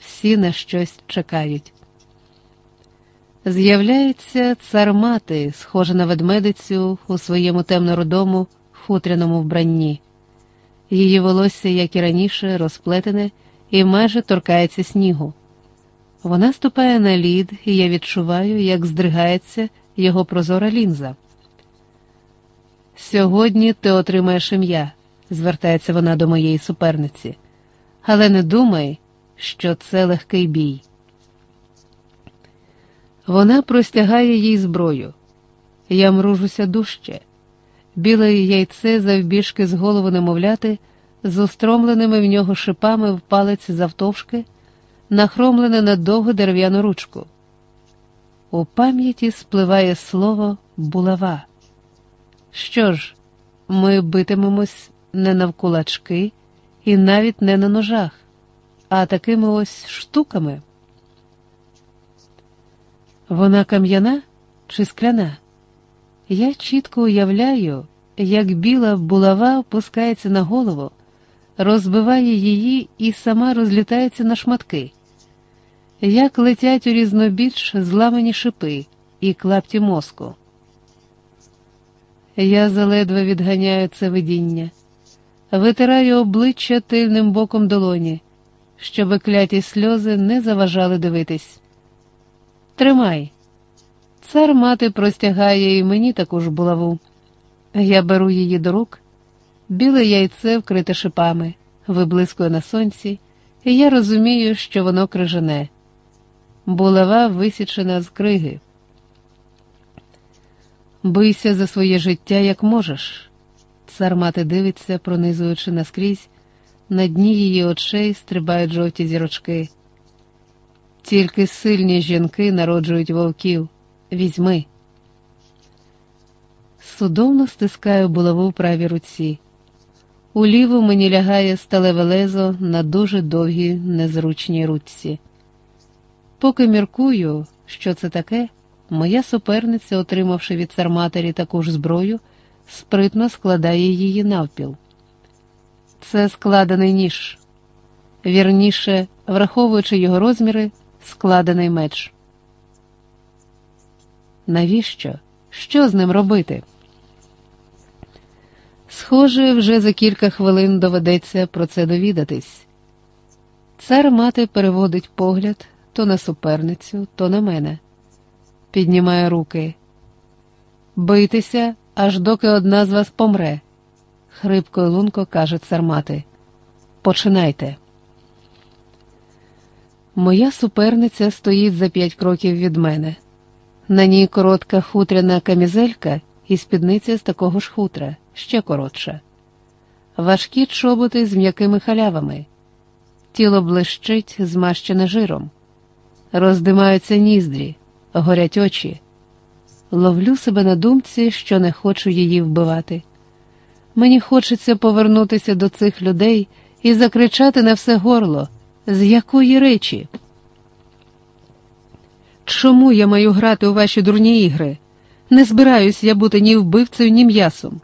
всі на щось чекають. З'являється цар мати, схожа на ведмедицю у своєму темно-рудому хутряному вбранні. Її волосся, як і раніше, розплетене і майже торкається снігу. Вона ступає на лід, і я відчуваю, як здригається його прозора лінза. Сьогодні ти отримаєш ім'я, звертається вона до моєї суперниці, але не думай, що це легкий бій. Вона простягає їй зброю. Я мружуся дужче. Біле яйце завбіжки з голови немовляти, з устромленими в нього шипами в палець завтовшки, нахромлене на довгу дерев'яну ручку. У пам'яті спливає слово булава. Що ж, ми битимемось не навкулачки і навіть не на ножах, а такими ось штуками. Вона кам'яна чи скляна? Я чітко уявляю, як біла булава опускається на голову, розбиває її і сама розлітається на шматки, як летять у різнобіч зламані шипи і клапті мозку. Я заледве відганяю це видіння, витираю обличчя тильним боком долоні, щоби кляті сльози не заважали дивитись. Тримай. Цар мати простягає і мені таку ж булаву. Я беру її до рук, біле яйце вкрите шипами, виблискує на сонці, і я розумію, що воно крижане. Булава висічена з криги. Бийся за своє життя, як можеш. Цар мати дивиться, пронизуючи наскрізь, на дні її очей стрибають жовті зірочки. Тільки сильні жінки народжують вовків. Візьми. Судомно стискаю булаву в правій руці. У ліву мені лягає сталеве лезо на дуже довгій незручній руці. Поки міркую, що це таке, моя суперниця, отримавши від царматері таку ж зброю, спритно складає її навпіл. Це складений ніж, вірніше, враховуючи його розміри, складений меч. Навіщо? Що з ним робити? Схоже, вже за кілька хвилин доведеться про це довідатись. Цар мати переводить погляд то на суперницю, то на мене, піднімає руки. Битися, аж доки одна з вас помре, хрипко і лунко каже цар мати. Починайте. Моя суперниця стоїть за п'ять кроків від мене. На ній коротка хутряна камізелька і спідниця з такого ж хутра, ще коротша, важкі чоботи з м'якими халявами, тіло блищить, змащене жиром, роздимаються ніздрі, горять очі. Ловлю себе на думці, що не хочу її вбивати. Мені хочеться повернутися до цих людей і закричати на все горло, з якої речі. Чому я маю грати у ваші дурні ігри? Не збираюсь я бути ні вбивцею, ні м'ясом.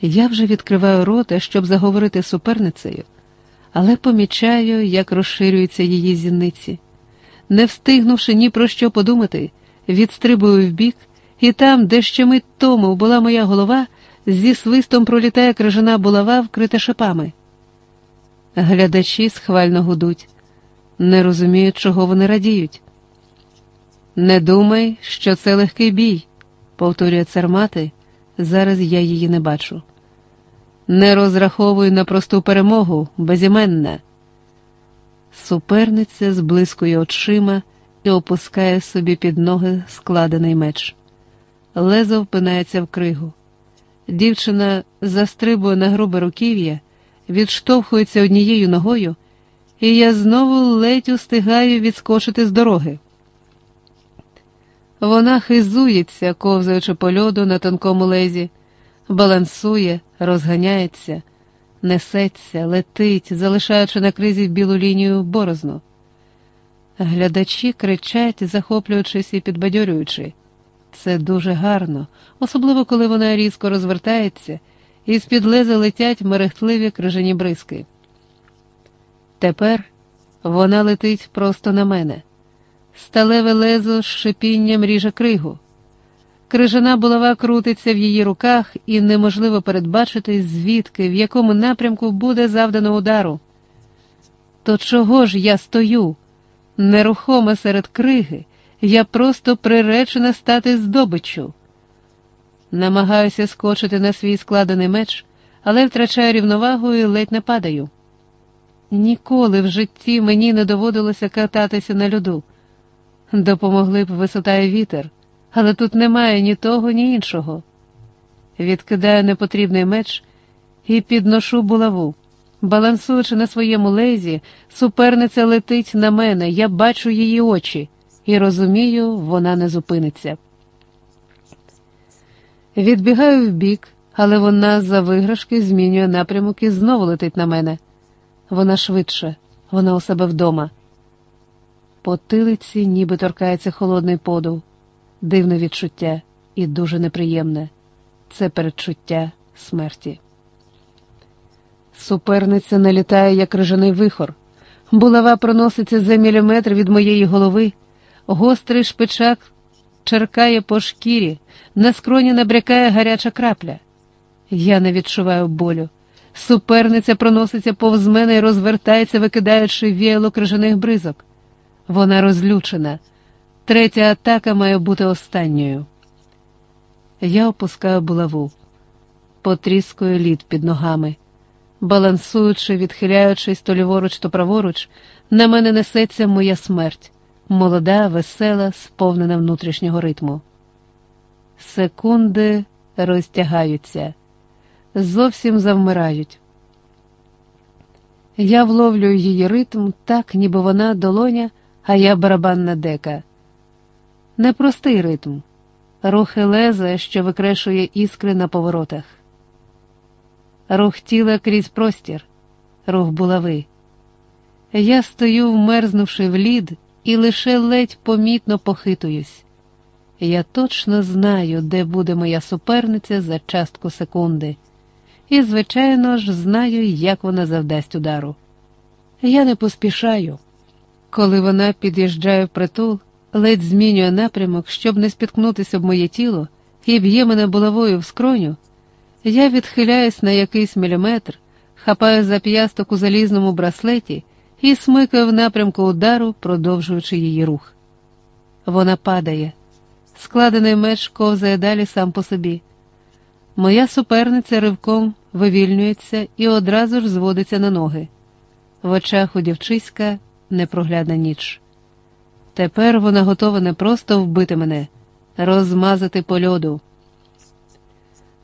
Я вже відкриваю рота, щоб заговорити суперницею, але помічаю, як розширюються її зіниці. Не встигнувши ні про що подумати, відстрибую вбік, і там, де ще мить тому була моя голова, зі свистом пролітає крижана булава, вкрита шипами. Глядачі схвально гудуть, не розуміють, чого вони радіють. Не думай, що це легкий бій, повторює цармати, зараз я її не бачу. Не розраховуй на просту перемогу, безіменна. Суперниця зблискує очима і опускає собі під ноги складений меч. Лезо впинається в кригу. Дівчина застрибує на грубе руків'я, відштовхується однією ногою, і я знову ледь устигаю відскочити з дороги. Вона хизується, ковзаючи по льоду на тонкому лезі, балансує, розганяється, несеться, летить, залишаючи на кризі білу лінію борозну. Глядачі кричать, захоплюючись і підбадьорюючи. Це дуже гарно, особливо коли вона різко розвертається, і з-під леза летять мерехтливі крижані бризки. Тепер вона летить просто на мене. Сталеве лезо з шипінням ріже кригу. Крижана булава крутиться в її руках, і неможливо передбачити, звідки, в якому напрямку буде завдано удару. То чого ж я стою? Нерухома серед криги, я просто приречена стати здобиччю. Намагаюся скочити на свій складений меч, але втрачаю рівновагу і ледь не падаю. Ніколи в житті мені не доводилося кататися на льоду. Допомогли б висота і вітер, але тут немає ні того, ні іншого. Відкидаю непотрібний меч і підношу булаву. Балансуючи на своєму лезі, суперниця летить на мене, я бачу її очі і розумію, вона не зупиниться. Відбігаю вбік, але вона за виграшки змінює напрямок і знову летить на мене. Вона швидше, вона у себе вдома. По тилиці ніби торкається холодний подув, дивне відчуття і дуже неприємне це передчуття смерті. Суперниця налітає, як рижаний вихор. Булава проноситься за міліметр від моєї голови, гострий шпичак черкає по шкірі, на скроні набрякає гаряча крапля. Я не відчуваю болю. Суперниця проноситься повз мене і розвертається, викидаючи віяло крижаних бризок. Вона розлючена. Третя атака має бути останньою. Я опускаю булаву, потріскую лід під ногами. Балансуючи, відхиляючись то ліворуч, то праворуч, на мене несеться моя смерть, молода, весела, сповнена внутрішнього ритму. Секунди розтягаються, зовсім завмирають. Я вловлюю її ритм так, ніби вона долоня, а я барабанна дека. Непростий ритм, рухи леза, що викрешує іскри на поворотах рух тіла крізь простір, рух булави. Я стою, вмерзнувши в лід, і лише ледь помітно похитуюсь. Я точно знаю, де буде моя суперниця за частку секунди, і, звичайно ж, знаю, як вона завдасть удару. Я не поспішаю. Коли вона під'їжджає в притул, ледь змінює напрямок, щоб не спіткнутися в моє тіло, і б'є мене булавою в скроню. Я відхиляюсь на якийсь міліметр, хапаю зап'ясток у залізному браслеті і смикаю в напрямку удару, продовжуючи її рух. Вона падає. Складений меч ковзає далі сам по собі. Моя суперниця ривком вивільнюється і одразу ж зводиться на ноги. В очах у дівчиська непроглядна ніч. Тепер вона готова не просто вбити мене, розмазати по льоду.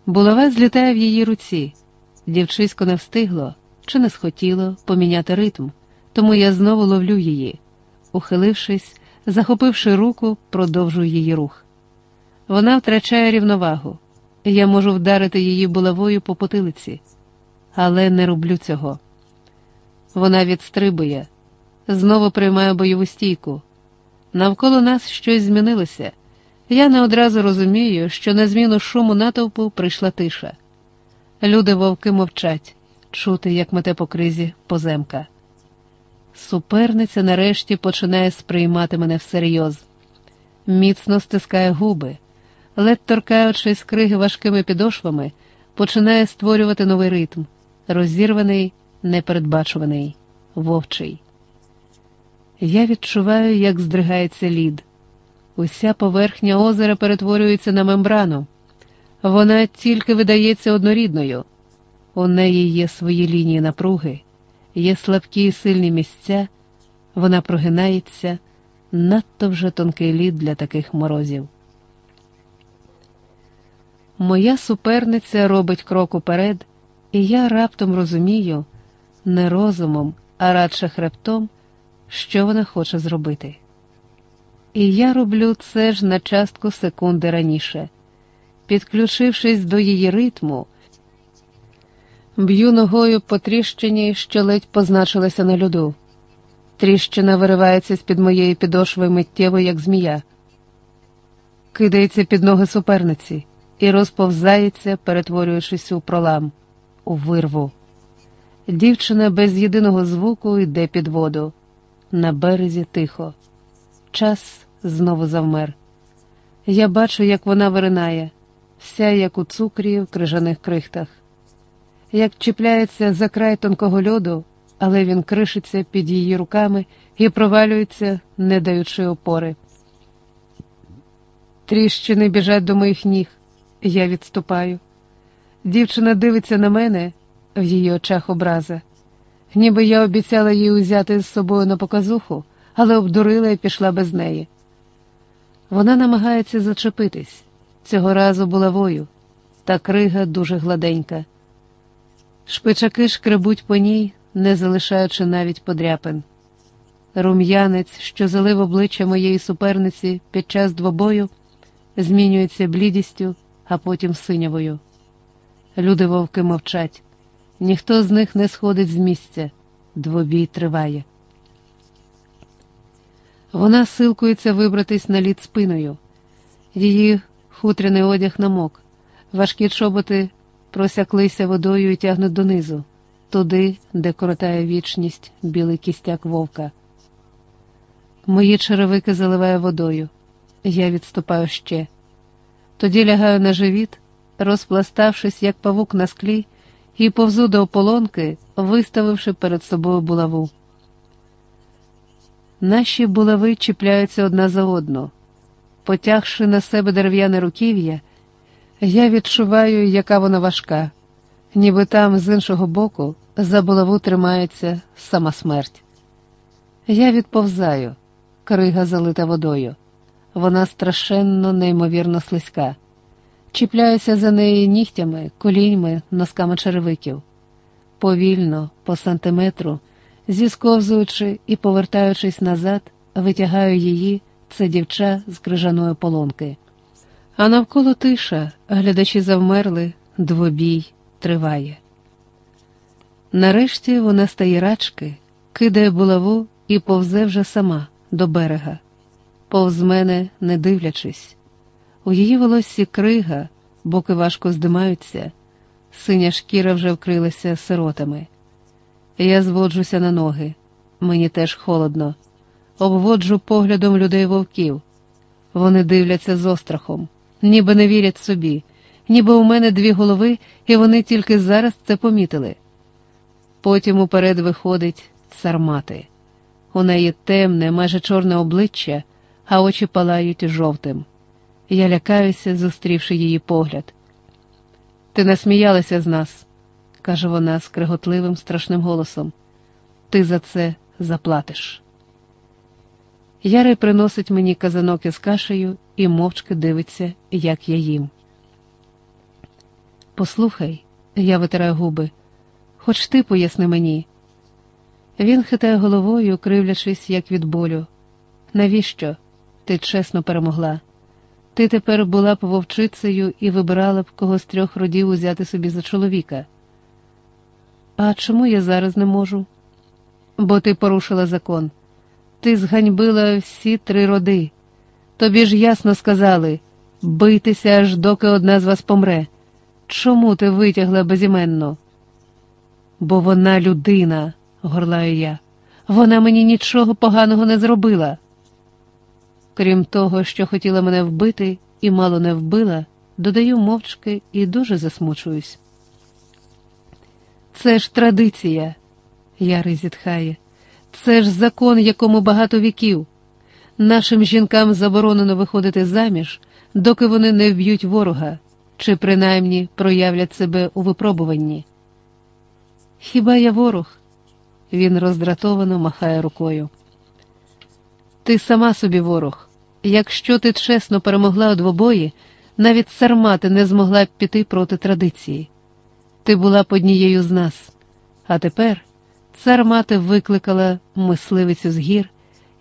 Булава злітає в її руці. Дівчисько не встигло чи не схотіло поміняти ритм, тому я знову ловлю її. Ухилившись, захопивши руку, продовжую її рух. Вона втрачає рівновагу. Я можу вдарити її булавою по потилиці, але не роблю цього. Вона відстрибує, знову приймає бойову стійку. Навколо нас щось змінилося. Я не одразу розумію, що на зміну шуму натовпу прийшла тиша. Люди вовки мовчать, чути, як мете по кризі поземка. Суперниця нарешті починає сприймати мене всерйоз, міцно стискає губи, ледь торкаючись криги важкими підошвами, починає створювати новий ритм, розірваний, непередбачуваний, вовчий. Я відчуваю, як здригається лід. Уся поверхня озера перетворюється на мембрану. Вона тільки видається однорідною. У неї є свої лінії напруги, є слабкі і сильні місця, вона прогинається, надто вже тонкий лід для таких морозів. Моя суперниця робить крок уперед, і я раптом розумію, не розумом, а радше хребтом, що вона хоче зробити. І я роблю це ж на частку секунди раніше. Підключившись до її ритму, б'ю ногою по тріщині, що ледь позначилася на льоду. Тріщина виривається з під моєї підошви миттєво, як змія, кидається під ноги суперниці і розповзається, перетворюючись у пролам, у вирву. Дівчина без єдиного звуку йде під воду. На березі тихо. Час знову завмер. Я бачу, як вона виринає, вся як у цукрі в крижаних крихтах, як чіпляється за край тонкого льоду, але він кришиться під її руками і провалюється, не даючи опори. Тріщини біжать до моїх ніг, я відступаю. Дівчина дивиться на мене в її очах образа, ніби я обіцяла їй узяти з собою на показуху, але обдурила і пішла без неї. Вона намагається зачепитись цього разу булавою, та крига дуже гладенька. Шпичаки шкребуть по ній, не залишаючи навіть подряпин. Рум'янець, що залив обличчя моєї суперниці під час двобою, змінюється блідістю, а потім синявою. Люди вовки мовчать, ніхто з них не сходить з місця, двобій триває. Вона силкується вибратись на лід спиною. Її хутряний одяг намок, важкі чоботи просяклися водою і тягнуть донизу, туди, де коротає вічність білий кістяк вовка. Мої черевики заливає водою. Я відступаю ще. Тоді лягаю на живіт, розпластавшись, як павук на склі, і повзу до ополонки, виставивши перед собою булаву. Наші булави чіпляються одна за одну. Потягши на себе дерев'яне руків'я, я відчуваю, яка вона важка, ніби там з іншого боку за булаву тримається сама смерть. Я відповзаю, крига залита водою. Вона страшенно, неймовірно слизька. Чіпляюся за неї нігтями, коліньми, носками черевиків. Повільно, по сантиметру, зісковзуючи і повертаючись назад, витягаю її, це дівча з крижаної полонки. А навколо тиша, глядачі завмерли, двобій триває. Нарешті вона стає рачки, кидає булаву і повзе вже сама до берега, повз мене, не дивлячись. У її волоссі крига, боки важко здимаються, синя шкіра вже вкрилася сиротами. Я зводжуся на ноги, мені теж холодно, обводжу поглядом людей вовків. Вони дивляться з острахом, ніби не вірять собі, ніби у мене дві голови, і вони тільки зараз це помітили. Потім уперед виходить цармати. У неї темне, майже чорне обличчя, а очі палають жовтим. Я лякаюся, зустрівши її погляд. Ти насміялася з нас, каже вона скриготливим, страшним голосом. Ти за це заплатиш. Ярий приносить мені казанок із кашею і мовчки дивиться, як я їм. Послухай, я витираю губи, хоч ти поясни мені. Він хитає головою, кривлячись, як від болю. Навіщо? Ти чесно перемогла? Ти тепер була б вовчицею і вибирала б кого з трьох родів узяти собі за чоловіка. А чому я зараз не можу? Бо ти порушила закон. Ти зганьбила всі три роди. Тобі ж ясно сказали бийтеся, аж доки одна з вас помре. Чому ти витягла безіменно? Бо вона людина, горлаю я. Вона мені нічого поганого не зробила. Крім того, що хотіла мене вбити і мало не вбила, додаю мовчки і дуже засмучуюсь. Це ж традиція, Ярий зітхає, це ж закон, якому багато віків. Нашим жінкам заборонено виходити заміж, доки вони не вб'ють ворога, чи принаймні проявлять себе у випробуванні. Хіба я ворог? Він роздратовано махає рукою. Ти сама собі ворог. Якщо ти чесно перемогла у двобої, навіть сармати не змогла б піти проти традиції. Ти була б однією з нас. А тепер цар мати викликала мисливицю з гір,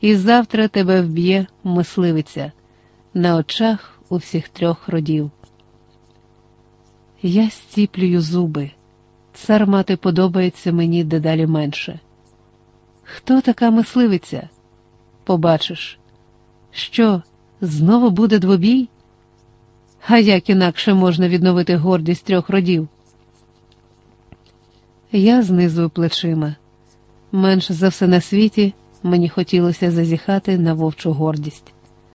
і завтра тебе вб'є мисливиця на очах у всіх трьох родів. Я стіплюю зуби. Цар мати подобається мені дедалі менше. Хто така мисливиця? Побачиш, що знову буде двобій? А як інакше можна відновити гордість трьох родів? Я знизую плечима. Менш за все на світі мені хотілося зазіхати на вовчу гордість.